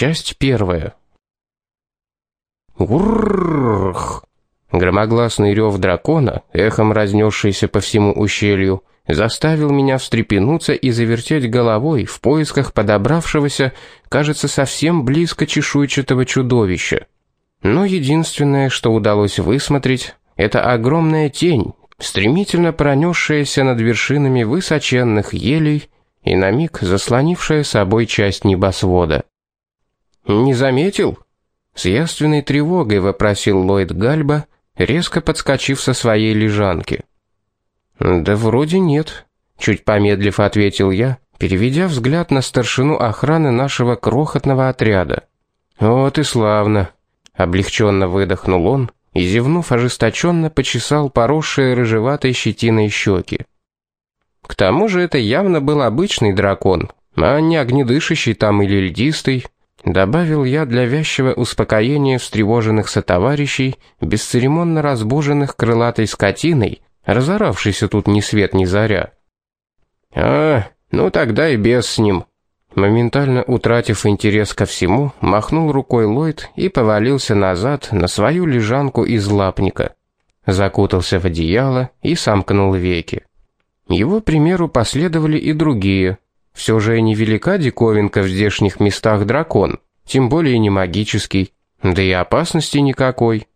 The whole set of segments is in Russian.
Часть первая. Урррррх! Громогласный рев дракона, эхом разнесшийся по всему ущелью, заставил меня встрепенуться и завертеть головой в поисках подобравшегося, кажется, совсем близко чешуйчатого чудовища. Но единственное, что удалось высмотреть, это огромная тень, стремительно пронесшаяся над вершинами высоченных елей и на миг заслонившая собой часть небосвода. «Не заметил?» С явственной тревогой вопросил Ллойд Гальба, резко подскочив со своей лежанки. «Да вроде нет», — чуть помедлив ответил я, переведя взгляд на старшину охраны нашего крохотного отряда. «Вот и славно», — облегченно выдохнул он и, зевнув, ожесточенно почесал поросшие рыжеватой щетиной щеки. К тому же это явно был обычный дракон, а не огнедышащий там или льдистый, Добавил я для вязчего успокоения встревоженных сотоварищей, бесцеремонно разбуженных крылатой скотиной, разоравшейся тут ни свет ни заря. «А, ну тогда и без с ним». Моментально утратив интерес ко всему, махнул рукой Ллойд и повалился назад на свою лежанку из лапника. Закутался в одеяло и сомкнул веки. Его примеру последовали и другие – все же невелика диковинка в здешних местах дракон, тем более не магический, да и опасности никакой.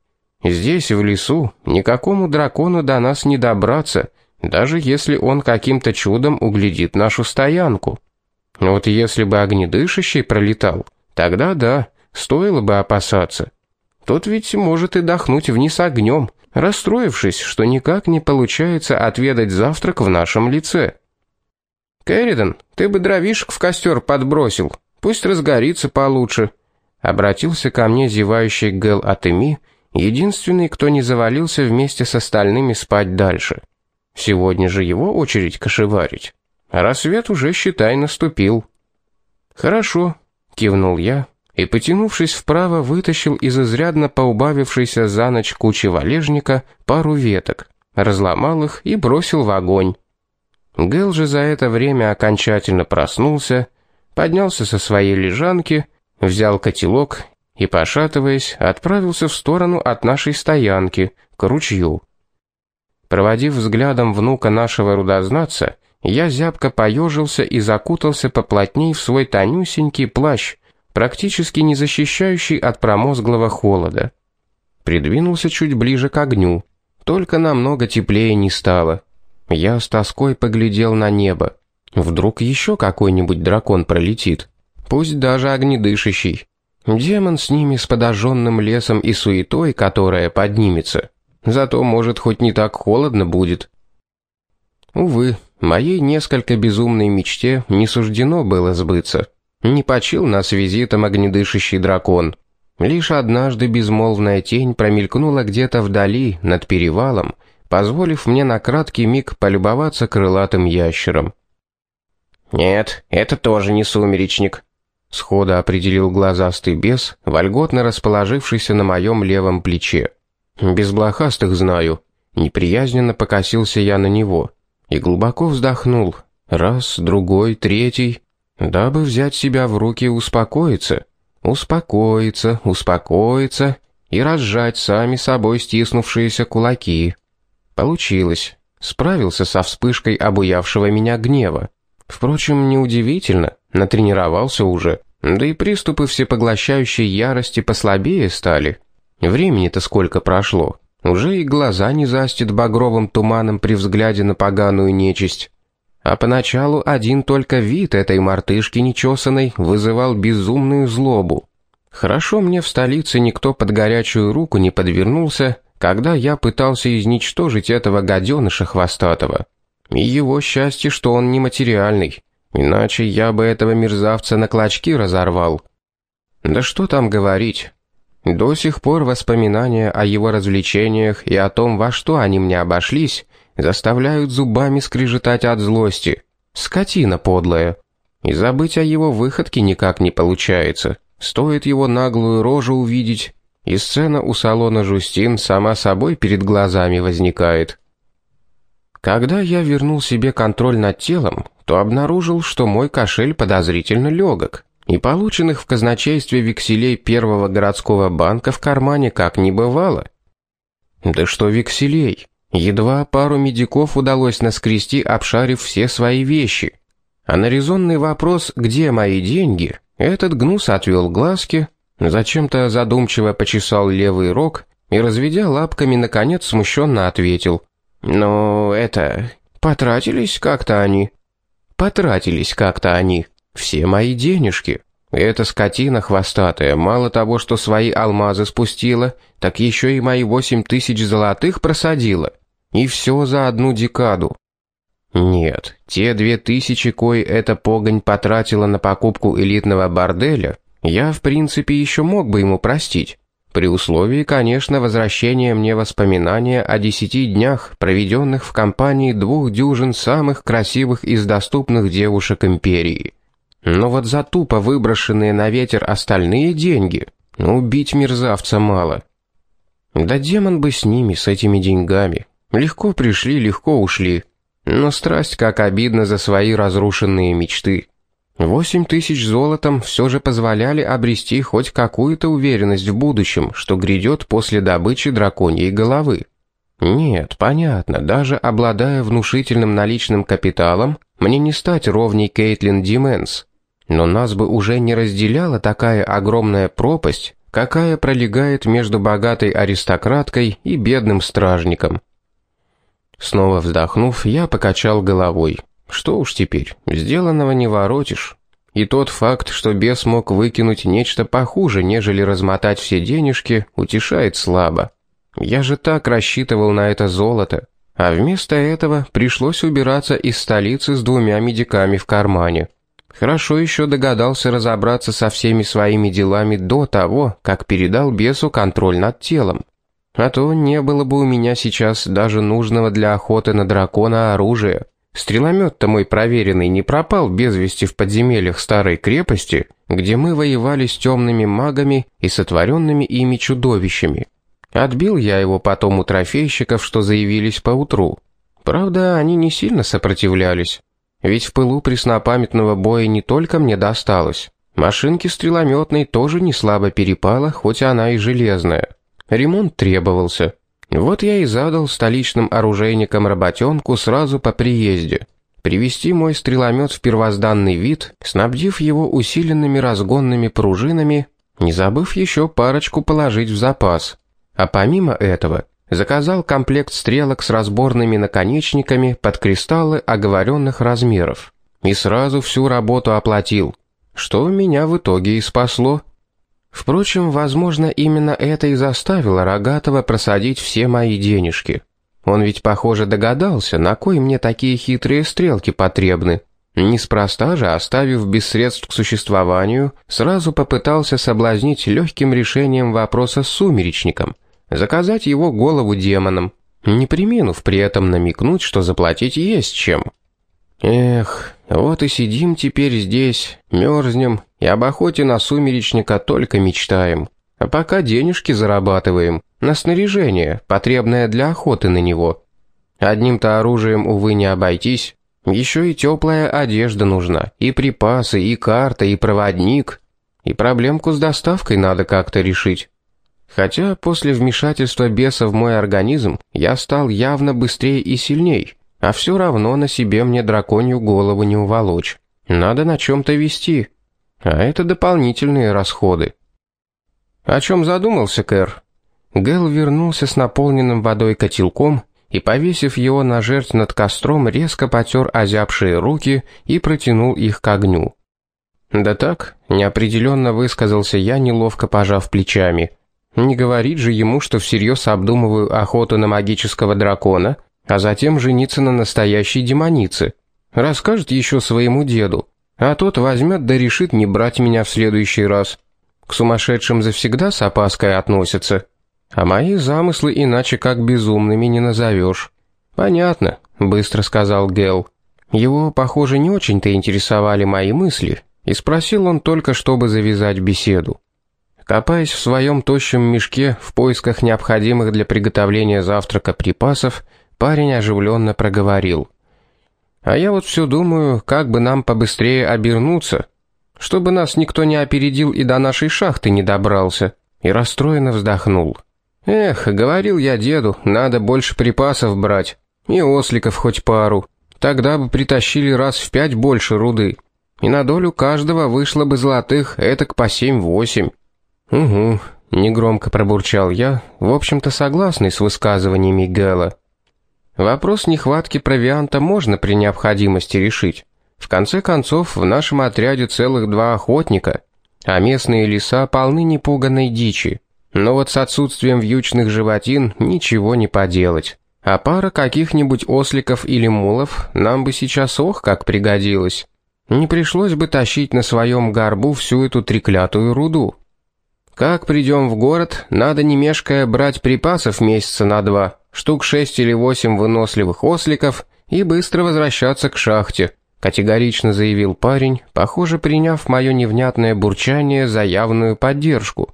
Здесь, в лесу, никакому дракону до нас не добраться, даже если он каким-то чудом углядит нашу стоянку. Вот если бы огнедышащий пролетал, тогда да, стоило бы опасаться. Тот ведь может и дохнуть вниз огнем, расстроившись, что никак не получается отведать завтрак в нашем лице. «Кэрридан, ты бы дровишек в костер подбросил, пусть разгорится получше», обратился ко мне зевающий Гэл Атеми, единственный, кто не завалился вместе с остальными спать дальше. Сегодня же его очередь кошеварить. Рассвет уже, считай, наступил. «Хорошо», — кивнул я, и, потянувшись вправо, вытащил из изрядно поубавившейся за ночь кучи валежника пару веток, разломал их и бросил в огонь. Гэл же за это время окончательно проснулся, поднялся со своей лежанки, взял котелок и, пошатываясь, отправился в сторону от нашей стоянки, к ручью. Проводив взглядом внука нашего рудознатца, я зябко поежился и закутался поплотней в свой тонюсенький плащ, практически не защищающий от промозглого холода. Придвинулся чуть ближе к огню, только намного теплее не стало. Я с тоской поглядел на небо. Вдруг еще какой-нибудь дракон пролетит. Пусть даже огнедышащий. Демон с ними с подожженным лесом и суетой, которая поднимется. Зато, может, хоть не так холодно будет. Увы, моей несколько безумной мечте не суждено было сбыться. Не почил нас визитом огнедышащий дракон. Лишь однажды безмолвная тень промелькнула где-то вдали, над перевалом, позволив мне на краткий миг полюбоваться крылатым ящером. «Нет, это тоже не сумеречник», — схода определил глазастый бес, вольготно расположившийся на моем левом плече. «Без блохастых знаю». Неприязненно покосился я на него и глубоко вздохнул. Раз, другой, третий. Дабы взять себя в руки и успокоиться. Успокоиться, успокоиться и разжать сами собой стиснувшиеся кулаки. Получилось. Справился со вспышкой обуявшего меня гнева. Впрочем, неудивительно, натренировался уже. Да и приступы всепоглощающей ярости послабее стали. Времени-то сколько прошло. Уже и глаза не застит багровым туманом при взгляде на поганую нечисть. А поначалу один только вид этой мартышки нечесанной вызывал безумную злобу. Хорошо мне в столице никто под горячую руку не подвернулся, когда я пытался изничтожить этого гаденыша хвостатого. И его счастье, что он нематериальный, иначе я бы этого мерзавца на клочки разорвал. Да что там говорить. До сих пор воспоминания о его развлечениях и о том, во что они мне обошлись, заставляют зубами скрежетать от злости. Скотина подлая. И забыть о его выходке никак не получается. Стоит его наглую рожу увидеть, и сцена у салона Жустин сама собой перед глазами возникает. Когда я вернул себе контроль над телом, то обнаружил, что мой кошель подозрительно легок. и полученных в казначействе векселей первого городского банка в кармане как не бывало. Да что векселей? Едва пару медиков удалось наскрести, обшарив все свои вещи. А на резонный вопрос «Где мои деньги?» этот гнус отвел глазки, зачем-то задумчиво почесал левый рог и, разведя лапками, наконец смущенно ответил. «Ну, это... потратились как-то они». «Потратились как-то они. Все мои денежки». Эта скотина хвостатая мало того, что свои алмазы спустила, так еще и мои восемь тысяч золотых просадила. И все за одну декаду. Нет, те две тысячи, кои эта погонь потратила на покупку элитного борделя, я в принципе еще мог бы ему простить. При условии, конечно, возвращения мне воспоминания о десяти днях, проведенных в компании двух дюжин самых красивых из доступных девушек империи. Но вот за тупо выброшенные на ветер остальные деньги, убить мерзавца мало. Да демон бы с ними, с этими деньгами. Легко пришли, легко ушли. Но страсть как обидно за свои разрушенные мечты. Восемь тысяч золотом все же позволяли обрести хоть какую-то уверенность в будущем, что грядет после добычи драконьей головы. Нет, понятно, даже обладая внушительным наличным капиталом, мне не стать ровней Кейтлин Дименс. Но нас бы уже не разделяла такая огромная пропасть, какая пролегает между богатой аристократкой и бедным стражником. Снова вздохнув, я покачал головой. Что уж теперь, сделанного не воротишь. И тот факт, что бес мог выкинуть нечто похуже, нежели размотать все денежки, утешает слабо. Я же так рассчитывал на это золото, а вместо этого пришлось убираться из столицы с двумя медиками в кармане. Хорошо еще догадался разобраться со всеми своими делами до того, как передал бесу контроль над телом. А то не было бы у меня сейчас даже нужного для охоты на дракона оружия. Стреломет-то мой проверенный не пропал без вести в подземельях старой крепости, где мы воевали с темными магами и сотворенными ими чудовищами. Отбил я его потом у трофейщиков, что заявились поутру. Правда, они не сильно сопротивлялись. Ведь в пылу преснопамятного боя не только мне досталось. Машинке стрелометной тоже не слабо перепала, хоть она и железная. Ремонт требовался. Вот я и задал столичным оружейникам работенку сразу по приезде. Привести мой стреломет в первозданный вид, снабдив его усиленными разгонными пружинами, не забыв еще парочку положить в запас. А помимо этого, Заказал комплект стрелок с разборными наконечниками под кристаллы оговоренных размеров. И сразу всю работу оплатил, что меня в итоге и спасло. Впрочем, возможно, именно это и заставило Рогатого просадить все мои денежки. Он ведь, похоже, догадался, на кой мне такие хитрые стрелки потребны. Неспроста же, оставив без средств к существованию, сразу попытался соблазнить легким решением вопроса с сумеречником — заказать его голову демонам, не приминув при этом намекнуть, что заплатить есть чем. Эх, вот и сидим теперь здесь, мерзнем, и об охоте на сумеречника только мечтаем. А пока денежки зарабатываем на снаряжение, потребное для охоты на него. Одним-то оружием, увы, не обойтись. Еще и теплая одежда нужна, и припасы, и карта, и проводник. И проблемку с доставкой надо как-то решить. Хотя после вмешательства беса в мой организм я стал явно быстрее и сильней, а все равно на себе мне драконью голову не уволочь. Надо на чем-то вести, а это дополнительные расходы. О чем задумался Кэр? Гэл вернулся с наполненным водой котелком и, повесив его на жертв над костром, резко потер озябшие руки и протянул их к огню. «Да так», — неопределенно высказался я, неловко пожав плечами — не говорить же ему, что всерьез обдумываю охоту на магического дракона, а затем жениться на настоящей демонице. Расскажет еще своему деду, а тот возьмет да решит не брать меня в следующий раз. К сумасшедшим завсегда с опаской относятся, а мои замыслы иначе как безумными не назовешь. Понятно, быстро сказал Гел. Его, похоже, не очень-то интересовали мои мысли, и спросил он только, чтобы завязать беседу. Копаясь в своем тощем мешке в поисках необходимых для приготовления завтрака припасов, парень оживленно проговорил. «А я вот все думаю, как бы нам побыстрее обернуться. чтобы нас никто не опередил и до нашей шахты не добрался, и расстроенно вздохнул. Эх, говорил я деду, надо больше припасов брать, и осликов хоть пару. Тогда бы притащили раз в пять больше руды, и на долю каждого вышло бы золотых этак по семь-восемь. Угу, негромко пробурчал я, в общем-то согласный с высказываниями Гэла. Вопрос нехватки провианта можно при необходимости решить. В конце концов, в нашем отряде целых два охотника, а местные леса полны непуганной дичи. Но вот с отсутствием вьючных животин ничего не поделать. А пара каких-нибудь осликов или мулов нам бы сейчас ох как пригодилась. Не пришлось бы тащить на своем горбу всю эту треклятую руду. Как придем в город, надо не мешкая брать припасов месяца на два, штук шесть или восемь выносливых осликов и быстро возвращаться к шахте, категорично заявил парень, похоже, приняв мое невнятное бурчание за явную поддержку.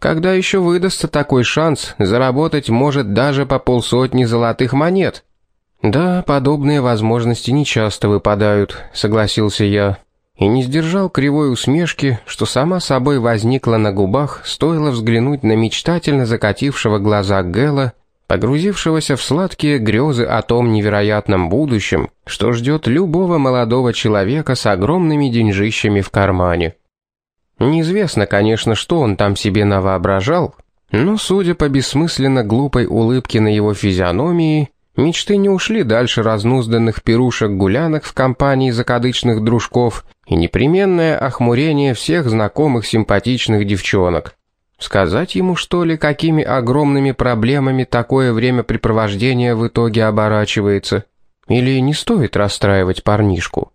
Когда еще выдастся такой шанс, заработать может даже по полсотни золотых монет. Да, подобные возможности нечасто выпадают, согласился я. И не сдержал кривой усмешки, что сама собой возникла на губах, стоило взглянуть на мечтательно закатившего глаза Гэла погрузившегося в сладкие грезы о том невероятном будущем, что ждет любого молодого человека с огромными деньжищами в кармане. Неизвестно, конечно, что он там себе навоображал, но, судя по бессмысленно глупой улыбке на его физиономии, мечты не ушли дальше разнузданных пирушек-гулянок в компании закадычных дружков и непременное охмурение всех знакомых симпатичных девчонок. Сказать ему, что ли, какими огромными проблемами такое времяпрепровождение в итоге оборачивается? Или не стоит расстраивать парнишку?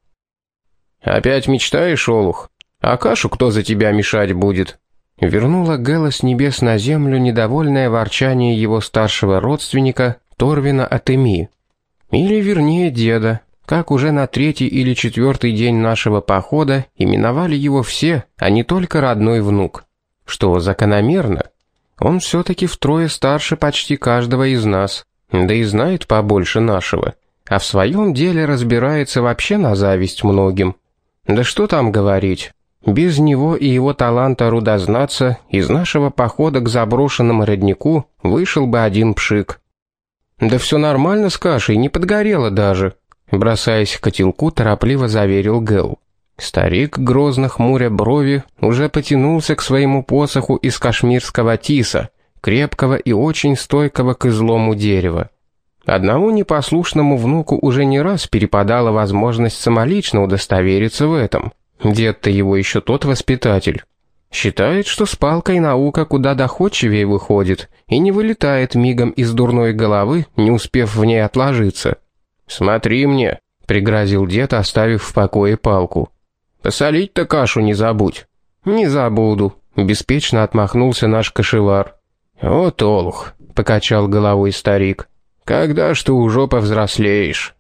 «Опять мечтаешь, Олух? А кашу кто за тебя мешать будет?» Вернула Гэла с небес на землю недовольное ворчание его старшего родственника Торвина Атеми. Или, вернее, деда, как уже на третий или четвертый день нашего похода именовали его все, а не только родной внук что закономерно. Он все-таки втрое старше почти каждого из нас, да и знает побольше нашего, а в своем деле разбирается вообще на зависть многим. Да что там говорить, без него и его таланта рудознаться из нашего похода к заброшенному роднику вышел бы один пшик. «Да все нормально с кашей, не подгорело даже», бросаясь к котелку, торопливо заверил Гэл. Старик, грозно хмуря брови, уже потянулся к своему посоху из кашмирского тиса, крепкого и очень стойкого к излому дерева. Одному непослушному внуку уже не раз перепадала возможность самолично удостовериться в этом. Дед-то его еще тот воспитатель. Считает, что с палкой наука куда доходчивее выходит и не вылетает мигом из дурной головы, не успев в ней отложиться. «Смотри мне», — пригрозил дед, оставив в покое палку. Посолить-то кашу не забудь». «Не забуду», — беспечно отмахнулся наш кошевар. «Вот олух», — покачал головой старик. «Когда ж ты уже повзрослеешь?»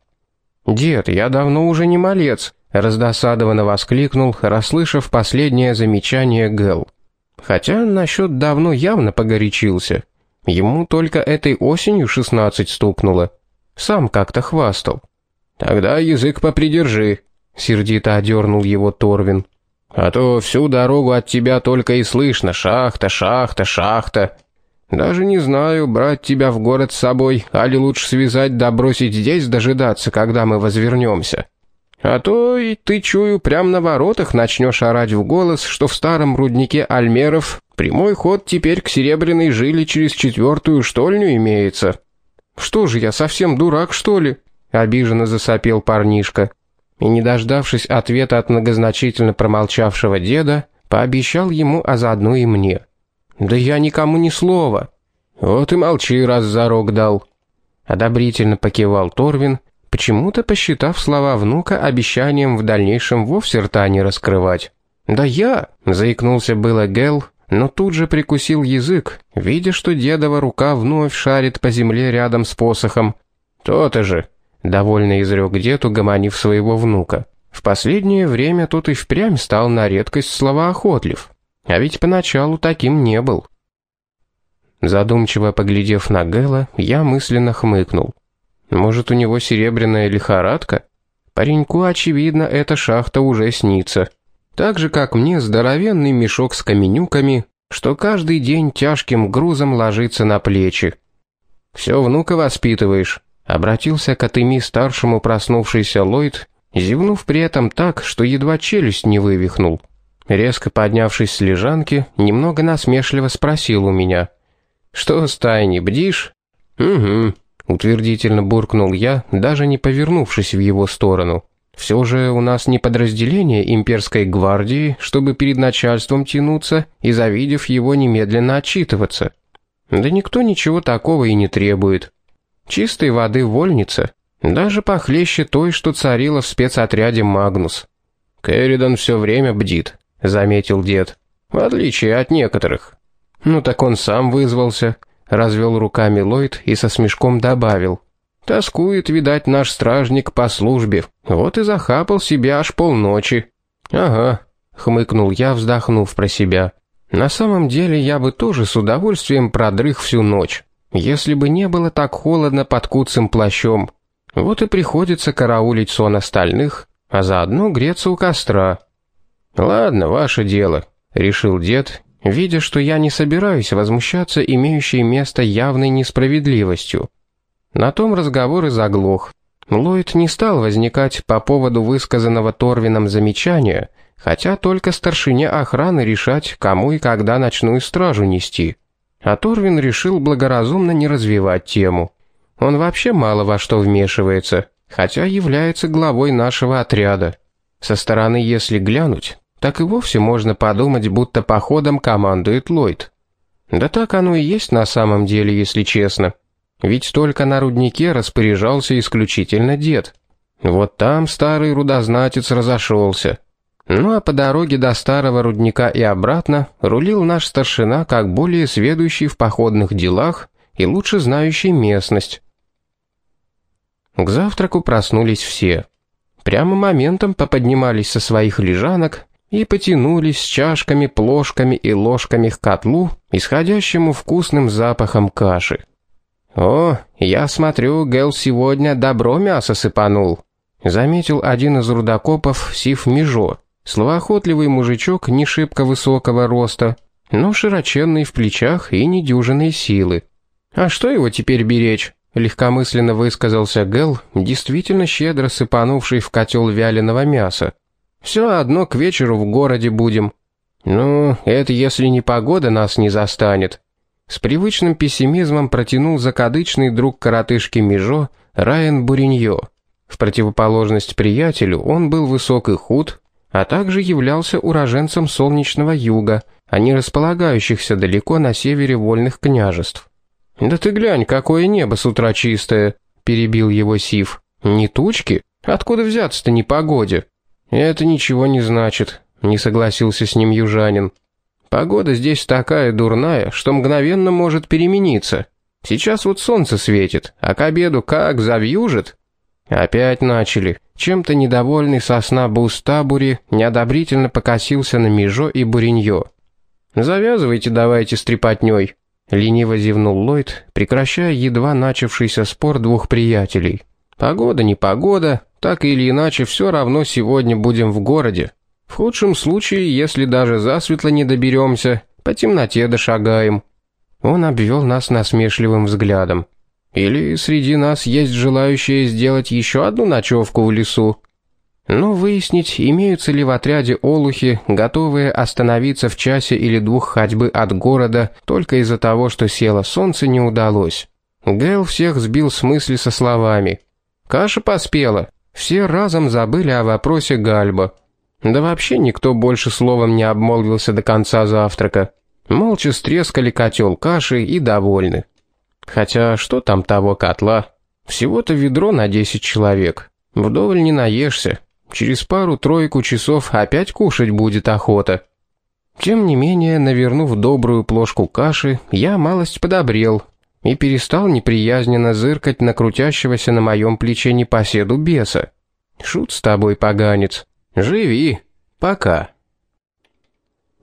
«Дед, я давно уже не малец», — раздосадованно воскликнул, расслышав последнее замечание Гэл. Хотя насчет давно явно погорячился. Ему только этой осенью шестнадцать стукнуло. Сам как-то хвастал. «Тогда язык попридержи», сердито одернул его Торвин. А то всю дорогу от тебя только и слышно шахта, шахта, шахта. Даже не знаю, брать тебя в город с собой, али лучше связать да бросить здесь дожидаться, когда мы возвернемся. А то и ты, чую, прямо на воротах начнешь орать в голос, что в старом руднике Альмеров прямой ход теперь к Серебряной жиле через четвертую штольню имеется. Что же я, совсем дурак, что ли? Обиженно засопел парнишка и, не дождавшись ответа от многозначительно промолчавшего деда, пообещал ему, а заодно и мне. «Да я никому ни слова». «Вот и молчи, раз зарок дал». Одобрительно покивал Торвин, почему-то посчитав слова внука обещанием в дальнейшем вовсе рта не раскрывать. «Да я!» — заикнулся было Гел, но тут же прикусил язык, видя, что дедова рука вновь шарит по земле рядом с посохом. «То-то же!» Довольно изрек дед, угомонив своего внука. В последнее время тот и впрямь стал на редкость словоохотлив, а ведь поначалу таким не был. Задумчиво поглядев на Гэла, я мысленно хмыкнул. Может, у него серебряная лихорадка? Пареньку, очевидно, эта шахта уже снится. так же, как мне здоровенный мешок с каменюками, что каждый день тяжким грузом ложится на плечи. «Все внука воспитываешь», — обратился к Атыми старшему проснувшийся Ллойд, зевнув при этом так, что едва челюсть не вывихнул. Резко поднявшись с лежанки, немного насмешливо спросил у меня. «Что, стайни, бдишь?» «Угу», — утвердительно буркнул я, даже не повернувшись в его сторону. Все же у нас не подразделение имперской гвардии, чтобы перед начальством тянуться и, завидев его, немедленно отчитываться. Да никто ничего такого и не требует. Чистой воды вольница, даже похлеще той, что царила в спецотряде «Магнус». «Кэрридан все время бдит», — заметил дед. «В отличие от некоторых». «Ну так он сам вызвался», — развел руками Ллойд и со смешком добавил. Тоскует, видать, наш стражник по службе. Вот и захапал себя аж полночи. Ага, хмыкнул я, вздохнув про себя. На самом деле я бы тоже с удовольствием продрых всю ночь, если бы не было так холодно под куцым плащом. Вот и приходится караулить сон остальных, а заодно греться у костра. Ладно, ваше дело, решил дед, видя, что я не собираюсь возмущаться имеющей место явной несправедливостью. На том разговор и заглох. Ллойд не стал возникать по поводу высказанного Торвином замечания, хотя только старшине охраны решать, кому и когда ночную стражу нести. А Торвин решил благоразумно не развивать тему. Он вообще мало во что вмешивается, хотя является главой нашего отряда. Со стороны, если глянуть, так и вовсе можно подумать, будто походом командует Ллойд. Да так оно и есть на самом деле, если честно. Ведь только на руднике распоряжался исключительно дед. Вот там старый рудознатец разошелся. Ну а по дороге до старого рудника и обратно рулил наш старшина как более сведущий в походных делах и лучше знающий местность. К завтраку проснулись все. Прямо моментом поподнимались со своих лежанок и потянулись с чашками, плошками и ложками к котлу, исходящему вкусным запахом каши. «О, я смотрю, Гэл сегодня добро мясо сыпанул», — заметил один из рудокопов Сив Межо, словоохотливый мужичок не шибко высокого роста, но широченный в плечах и недюжинной силы. «А что его теперь беречь?» — легкомысленно высказался Гэл, действительно щедро сыпанувший в котел вяленого мяса. «Все одно к вечеру в городе будем». «Ну, это если не погода нас не застанет», с привычным пессимизмом протянул закадычный друг коротышки Межо Райан Буриньо. В противоположность приятелю он был высок и худ, а также являлся уроженцем солнечного юга, а не располагающихся далеко на севере вольных княжеств. «Да ты глянь, какое небо с утра чистое!» — перебил его Сив. «Не тучки? Откуда взяться-то непогоде?» «Это ничего не значит», — не согласился с ним южанин. Погода здесь такая дурная, что мгновенно может перемениться. Сейчас вот солнце светит, а к обеду как завьюжит. Опять начали. Чем-то недовольный сосна Бустабури неодобрительно покосился на Межо и Буриньо. «Завязывайте давайте с трепотней», — лениво зевнул Ллойд, прекращая едва начавшийся спор двух приятелей. «Погода не погода, так или иначе все равно сегодня будем в городе. В худшем случае, если даже засветло не доберемся, по темноте дошагаем. Он обвел нас насмешливым взглядом. Или среди нас есть желающие сделать еще одну ночевку в лесу. Но выяснить, имеются ли в отряде олухи, готовые остановиться в часе или двух ходьбы от города только из-за того, что село солнце, не удалось. Гэл всех сбил с мысли со словами. «Каша поспела». Все разом забыли о вопросе Гальба. Да вообще никто больше словом не обмолвился до конца завтрака. Молча стрескали котел каши и довольны. Хотя что там того котла? Всего-то ведро на 10 человек. Вдоволь не наешься. Через пару-тройку часов опять кушать будет охота. Тем не менее, навернув добрую плошку каши, я малость подобрел и перестал неприязненно зыркать на крутящегося на моем плече непоседу беса. Шут с тобой, поганец. Живи. Пока.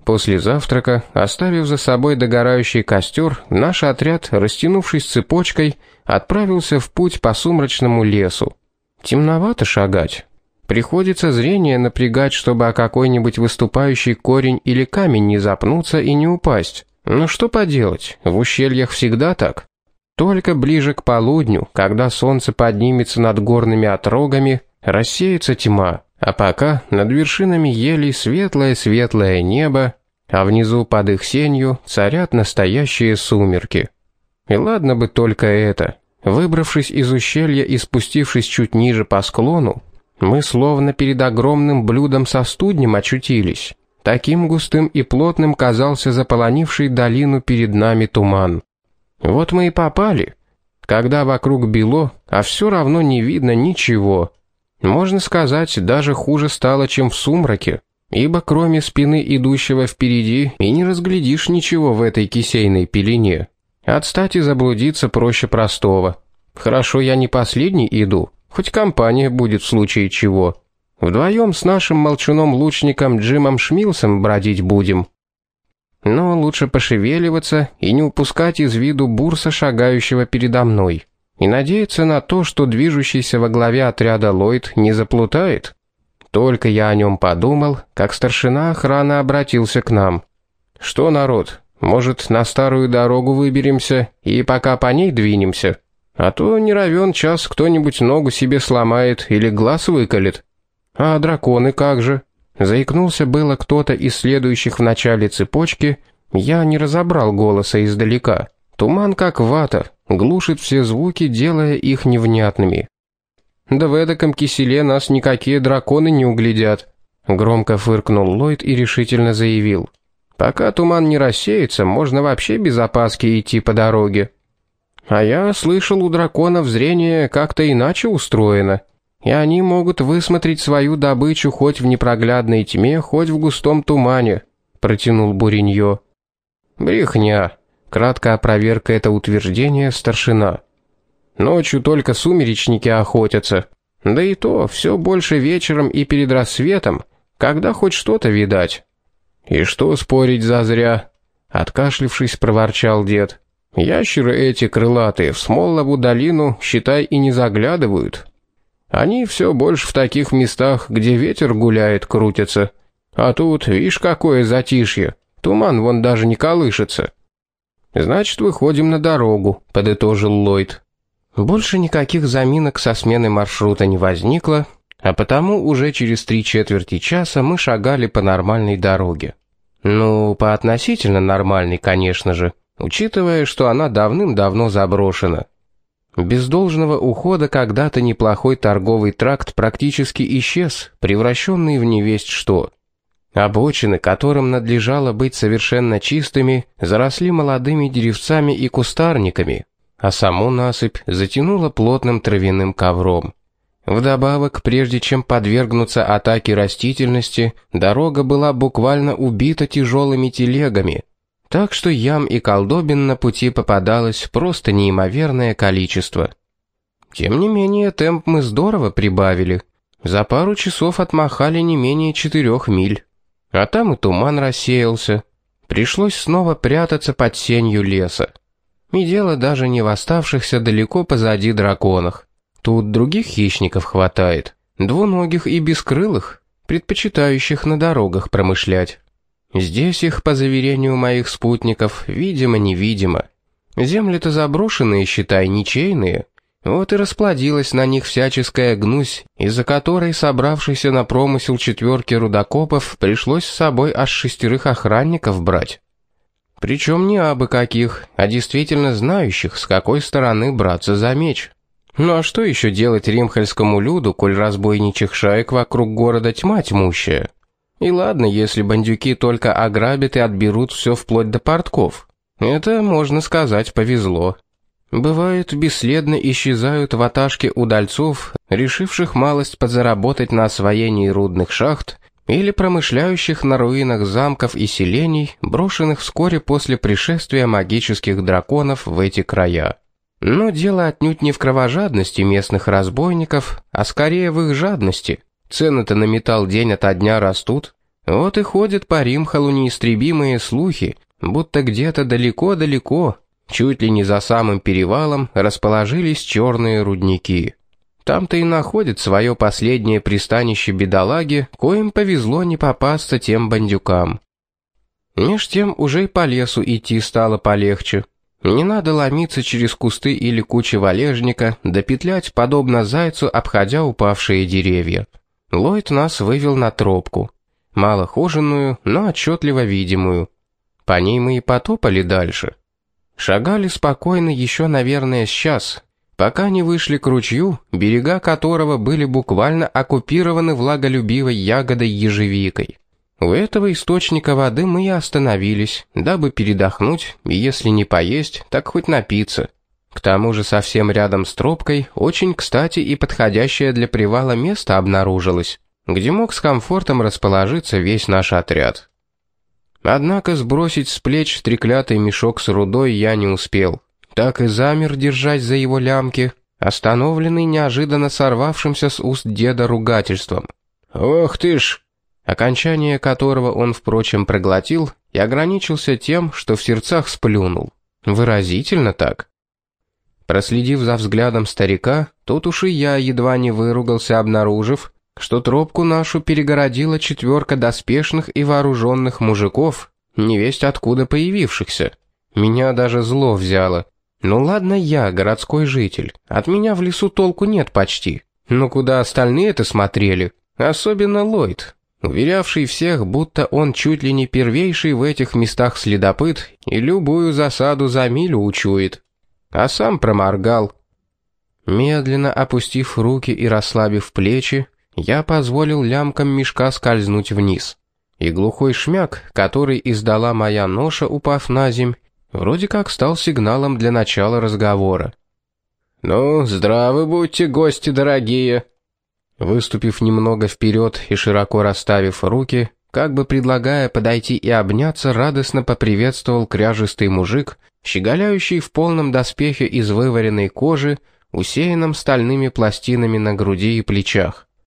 После завтрака, оставив за собой догорающий костер, наш отряд, растянувшись цепочкой, отправился в путь по сумрачному лесу. Темновато шагать. Приходится зрение напрягать, чтобы о какой-нибудь выступающий корень или камень не запнуться и не упасть. Ну что поделать, в ущельях всегда так. Только ближе к полудню, когда солнце поднимется над горными отрогами, рассеется тьма, а пока над вершинами елей светлое-светлое небо, а внизу под их сенью царят настоящие сумерки. И ладно бы только это. Выбравшись из ущелья и спустившись чуть ниже по склону, мы словно перед огромным блюдом со студнем очутились. Таким густым и плотным казался заполонивший долину перед нами туман. Вот мы и попали. Когда вокруг бело, а все равно не видно ничего. Можно сказать, даже хуже стало, чем в сумраке, ибо кроме спины идущего впереди и не разглядишь ничего в этой кисейной пелене. Отстать и заблудиться проще простого. Хорошо, я не последний иду, хоть компания будет в случае чего. Вдвоем с нашим молчуном-лучником Джимом Шмилсом бродить будем. Но лучше пошевеливаться и не упускать из виду бурса, шагающего передо мной. И надеяться на то, что движущийся во главе отряда Ллойд не заплутает. Только я о нем подумал, как старшина охраны обратился к нам. «Что, народ, может, на старую дорогу выберемся и пока по ней двинемся?» А то не равен час кто-нибудь ногу себе сломает или глаз выколет. А драконы как же? Заикнулся было кто-то из следующих в начале цепочки, я не разобрал голоса издалека. Туман как вата, глушит все звуки, делая их невнятными. Да в эдаком киселе нас никакие драконы не углядят. Громко фыркнул Ллойд и решительно заявил. Пока туман не рассеется, можно вообще без опаски идти по дороге. А я слышал, у драконов зрение как-то иначе устроено, и они могут высмотреть свою добычу хоть в непроглядной тьме, хоть в густом тумане, протянул Буриньо. Брехня, кратко опроверг это утверждение старшина. Ночью только сумеречники охотятся. Да и то все больше вечером и перед рассветом, когда хоть что-то видать. И что спорить зазря, откашлившись, проворчал дед. Ящеры эти крылатые в Смоллову долину, считай, и не заглядывают. Они все больше в таких местах, где ветер гуляет, крутятся. А тут, видишь, какое затишье. Туман вон даже не колышется. Значит, выходим на дорогу, подытожил Ллойд. Больше никаких заминок со смены маршрута не возникло, а потому уже через три четверти часа мы шагали по нормальной дороге. Ну, по относительно нормальной, конечно же учитывая, что она давным-давно заброшена. Без должного ухода когда-то неплохой торговый тракт практически исчез, превращенный в невесть что. Обочины, которым надлежало быть совершенно чистыми, заросли молодыми деревцами и кустарниками, а саму насыпь затянуло плотным травяным ковром. Вдобавок, прежде чем подвергнуться атаке растительности, дорога была буквально убита тяжелыми телегами, так что ям и колдобин на пути попадалось просто неимоверное количество. Тем не менее, темп мы здорово прибавили. За пару часов отмахали не менее четырех миль. А там и туман рассеялся. Пришлось снова прятаться под сенью леса. И дело даже не в оставшихся далеко позади драконах. Тут других хищников хватает, двуногих и бескрылых, предпочитающих на дорогах промышлять. Здесь их, по заверению моих спутников, видимо-невидимо. Земли-то заброшенные, считай, ничейные. Вот и расплодилась на них всяческая гнусь, из-за которой собравшейся на промысел четверки рудокопов пришлось с собой аж шестерых охранников брать. Причем не абы каких, а действительно знающих, с какой стороны браться за меч. Ну а что еще делать римхальскому люду, коль разбойничьих шаек вокруг города тьма тьмущая? И ладно, если бандюки только ограбят и отберут все вплоть до портков. Это, можно сказать, повезло. Бывает, бесследно исчезают ваташки удальцов, решивших малость подзаработать на освоении рудных шахт или промышляющих на руинах замков и селений, брошенных вскоре после пришествия магических драконов в эти края. Но дело отнюдь не в кровожадности местных разбойников, а скорее в их жадности. Цены-то на металл день ото дня растут. Вот и ходят по Римхалу неистребимые слухи, будто где-то далеко-далеко, чуть ли не за самым перевалом, расположились черные рудники. Там-то и находит свое последнее пристанище бедолаги, коим повезло не попасться тем бандюкам. Меж тем уже и по лесу идти стало полегче. Не надо ломиться через кусты или кучи валежника, да петлять, подобно зайцу, обходя упавшие деревья. Ллойд нас вывел на тропку. Мало хоженую, но отчетливо видимую. По ней мы и потопали дальше. Шагали спокойно еще, наверное, сейчас, пока не вышли к ручью, берега которого были буквально оккупированы влаголюбивой ягодой ежевикой. У этого источника воды мы и остановились, дабы передохнуть, и если не поесть, так хоть напиться. К тому же совсем рядом с тропкой очень кстати и подходящее для привала место обнаружилось, где мог с комфортом расположиться весь наш отряд. Однако сбросить с плеч треклятый мешок с рудой я не успел так и замер, держась за его лямки, остановленный неожиданно сорвавшимся с уст деда ругательством. «Ох ты ж!» окончание которого он, впрочем, проглотил и ограничился тем, что в сердцах сплюнул. Выразительно так. Проследив за взглядом старика, тут уж и я едва не выругался, обнаружив, что тропку нашу перегородила четверка доспешных и вооруженных мужиков, невесть откуда появившихся. Меня даже зло взяло. Ну ладно я, городской житель, от меня в лесу толку нет почти. Но куда остальные-то смотрели? Особенно Ллойд, уверявший всех, будто он чуть ли не первейший в этих местах следопыт и любую засаду за милю учует. А сам проморгал. Медленно опустив руки и расслабив плечи, я позволил лямкам мешка скользнуть вниз. И глухой шмяк, который издала моя ноша, упав на земь, вроде как стал сигналом для начала разговора. «Ну, здравы будьте, гости дорогие!» Выступив немного вперед и широко расставив руки, как бы предлагая подойти и обняться, радостно поприветствовал кряжистый мужик, щеголяющий в полном доспехе из вываренной кожи, усеянном стальными пластинами на груди и плечах.